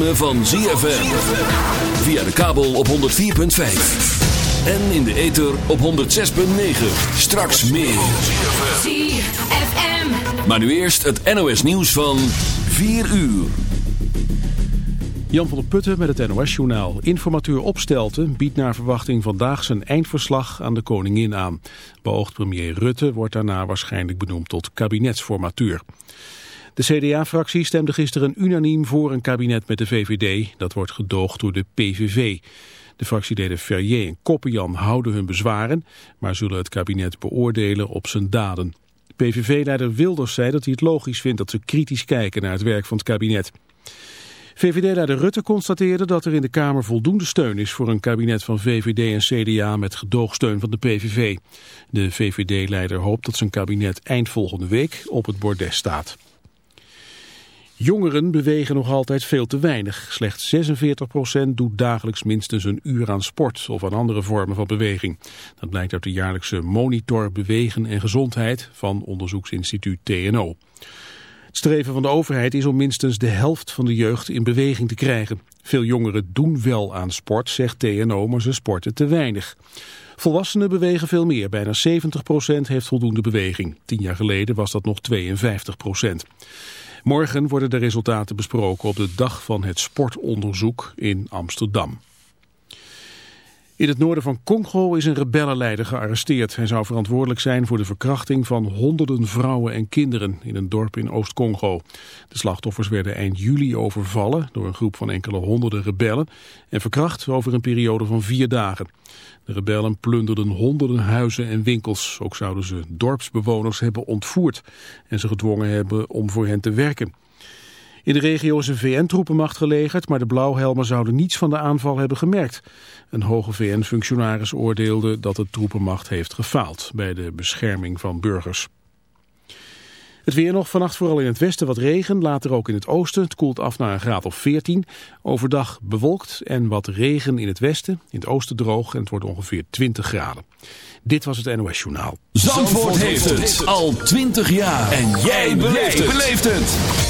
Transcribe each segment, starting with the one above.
ritme van ZFM. Via de kabel op 104.5. En in de ether op 106.9. Straks meer. ZFM. Maar nu eerst het NOS nieuws van 4 uur. Jan van der Putten met het NOS-journaal. Informateur Opstelten biedt naar verwachting vandaag zijn eindverslag aan de koningin aan. Beoogd premier Rutte wordt daarna waarschijnlijk benoemd tot kabinetsformateur. De CDA-fractie stemde gisteren unaniem voor een kabinet met de VVD. Dat wordt gedoogd door de PVV. De fractieleden Ferrier en Koppenjan houden hun bezwaren... maar zullen het kabinet beoordelen op zijn daden. PVV-leider Wilders zei dat hij het logisch vindt dat ze kritisch kijken naar het werk van het kabinet. VVD-leider Rutte constateerde dat er in de Kamer voldoende steun is voor een kabinet van VVD en CDA met gedoogsteun van de PVV. De VVD-leider hoopt dat zijn kabinet eind volgende week op het bordes staat. Jongeren bewegen nog altijd veel te weinig. Slechts 46% doet dagelijks minstens een uur aan sport of aan andere vormen van beweging. Dat blijkt uit de jaarlijkse monitor Bewegen en Gezondheid van onderzoeksinstituut TNO. Het streven van de overheid is om minstens de helft van de jeugd in beweging te krijgen. Veel jongeren doen wel aan sport, zegt TNO, maar ze sporten te weinig. Volwassenen bewegen veel meer. Bijna 70% heeft voldoende beweging. Tien jaar geleden was dat nog 52%. Morgen worden de resultaten besproken op de dag van het sportonderzoek in Amsterdam. In het noorden van Congo is een rebellenleider gearresteerd. Hij zou verantwoordelijk zijn voor de verkrachting van honderden vrouwen en kinderen in een dorp in Oost-Congo. De slachtoffers werden eind juli overvallen door een groep van enkele honderden rebellen en verkracht over een periode van vier dagen. De rebellen plunderden honderden huizen en winkels. Ook zouden ze dorpsbewoners hebben ontvoerd en ze gedwongen hebben om voor hen te werken. In de regio is een VN-troepenmacht gelegerd, maar de blauwhelmen zouden niets van de aanval hebben gemerkt. Een hoge VN-functionaris oordeelde dat de troepenmacht heeft gefaald bij de bescherming van burgers. Het weer nog vannacht vooral in het westen wat regen, later ook in het oosten. Het koelt af naar een graad of 14. Overdag bewolkt en wat regen in het westen. In het oosten droog en het wordt ongeveer 20 graden. Dit was het NOS Journaal. Zandvoort, heeft het al 20 jaar. En jij beleeft het.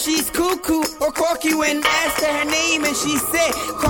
she's cuckoo or quirky when asked her name, and she said.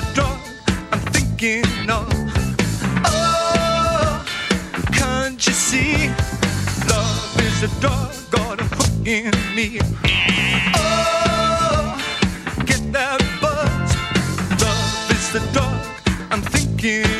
the drug I'm thinking of. Oh, can't you see? Love is the drug got a hook in me. Oh, get that buzz. Love is the drug I'm thinking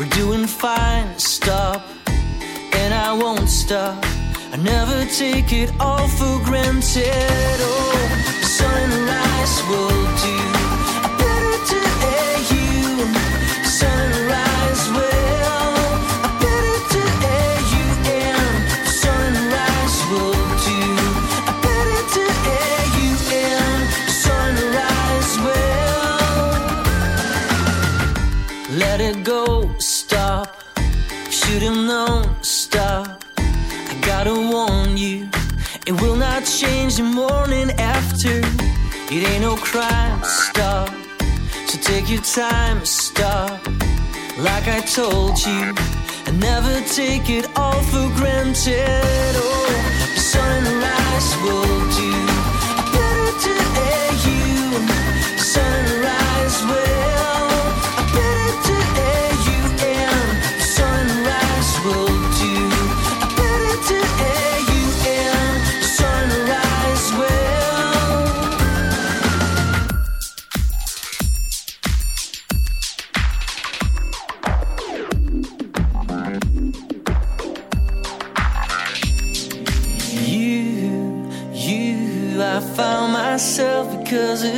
We're doing fine, stop and I won't stop. I never take it all for granted. Oh, sunrise will do. It ain't no crime, stop. So take your time, stop. Like I told you, and never take it all for granted. Oh, sunrise will do.